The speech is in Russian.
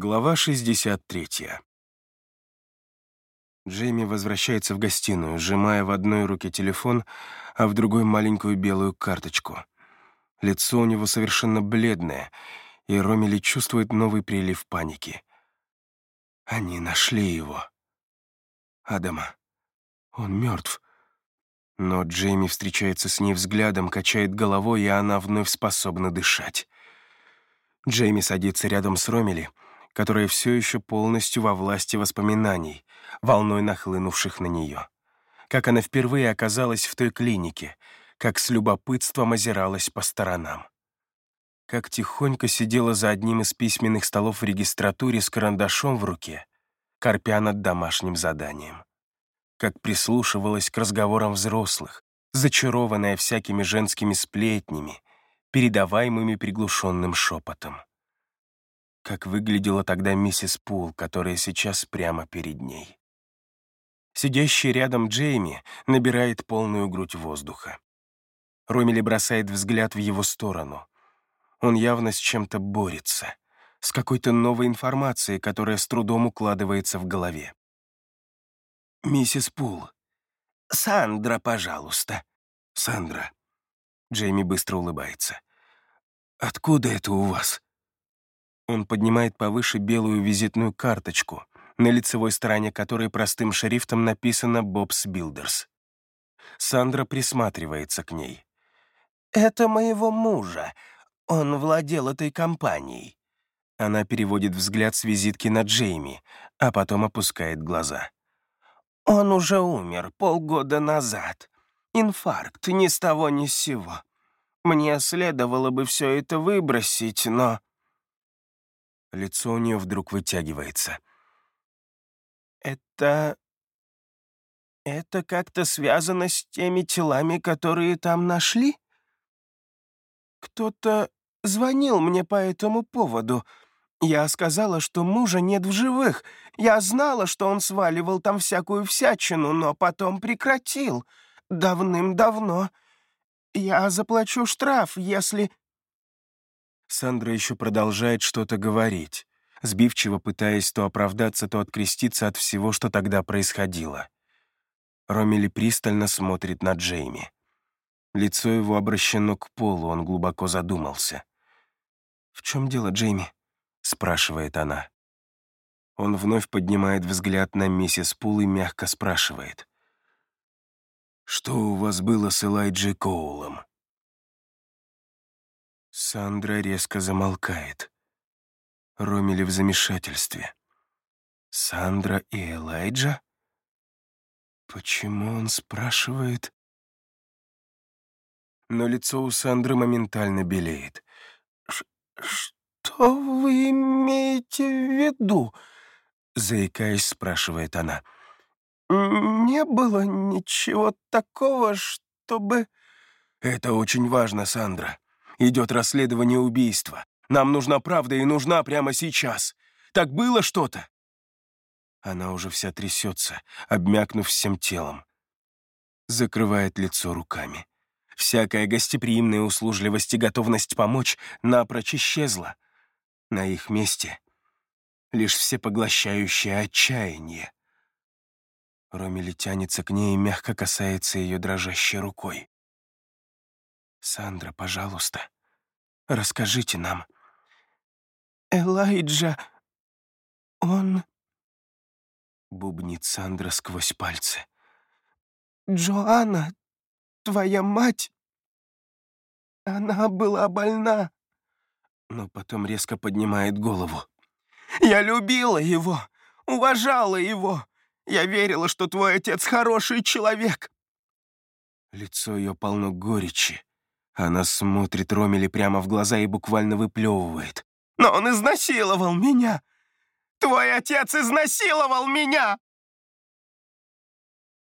Глава 63. Джейми возвращается в гостиную, сжимая в одной руке телефон, а в другой маленькую белую карточку. Лицо у него совершенно бледное, и Ромили чувствует новый прилив паники. Они нашли его. Адама. Он мертв. Но Джейми встречается с ней взглядом, качает головой, и она вновь способна дышать. Джейми садится рядом с Ромили — которая все еще полностью во власти воспоминаний, волной нахлынувших на нее. Как она впервые оказалась в той клинике, как с любопытством озиралась по сторонам. Как тихонько сидела за одним из письменных столов в регистратуре с карандашом в руке, корпя над домашним заданием. Как прислушивалась к разговорам взрослых, зачарованная всякими женскими сплетнями, передаваемыми приглушенным шепотом как выглядела тогда миссис Пул, которая сейчас прямо перед ней. Сидящий рядом Джейми набирает полную грудь воздуха. Ромили бросает взгляд в его сторону. Он явно с чем-то борется, с какой-то новой информацией, которая с трудом укладывается в голове. «Миссис Пул. Сандра, пожалуйста». «Сандра». Джейми быстро улыбается. «Откуда это у вас?» Он поднимает повыше белую визитную карточку, на лицевой стороне которой простым шрифтом написано «Бобс Билдерс». Сандра присматривается к ней. «Это моего мужа. Он владел этой компанией». Она переводит взгляд с визитки на Джейми, а потом опускает глаза. «Он уже умер полгода назад. Инфаркт ни с того ни с сего. Мне следовало бы все это выбросить, но...» Лицо у нее вдруг вытягивается. «Это... это как-то связано с теми телами, которые там нашли? Кто-то звонил мне по этому поводу. Я сказала, что мужа нет в живых. Я знала, что он сваливал там всякую всячину, но потом прекратил. Давным-давно. Я заплачу штраф, если...» Сандра еще продолжает что-то говорить, сбивчиво пытаясь то оправдаться, то откреститься от всего, что тогда происходило. Ромили пристально смотрит на Джейми. Лицо его обращено к полу, он глубоко задумался. «В чем дело, Джейми?» — спрашивает она. Он вновь поднимает взгляд на миссис Пул и мягко спрашивает. «Что у вас было с Элайджей Коулом?» Сандра резко замолкает. Ромили в замешательстве. Сандра и Элайджа? Почему он спрашивает? Но лицо у Сандры моментально белеет. «Что вы имеете в виду?» Заикаясь, спрашивает она. «Не было ничего такого, чтобы...» «Это очень важно, Сандра. Идет расследование убийства. Нам нужна правда и нужна прямо сейчас. Так было что-то?» Она уже вся трясется, обмякнув всем телом. Закрывает лицо руками. Всякая гостеприимная услужливость и готовность помочь напрочь исчезла. На их месте лишь всепоглощающее отчаяние. Ромили тянется к ней и мягко касается ее дрожащей рукой. «Сандра, пожалуйста, расскажите нам». «Элайджа, он...» Бубнит Сандра сквозь пальцы. «Джоанна, твоя мать, она была больна». Но потом резко поднимает голову. «Я любила его, уважала его. Я верила, что твой отец хороший человек». Лицо ее полно горечи, она смотрит Ромели прямо в глаза и буквально выплевывает. «Но он изнасиловал меня! Твой отец изнасиловал меня!»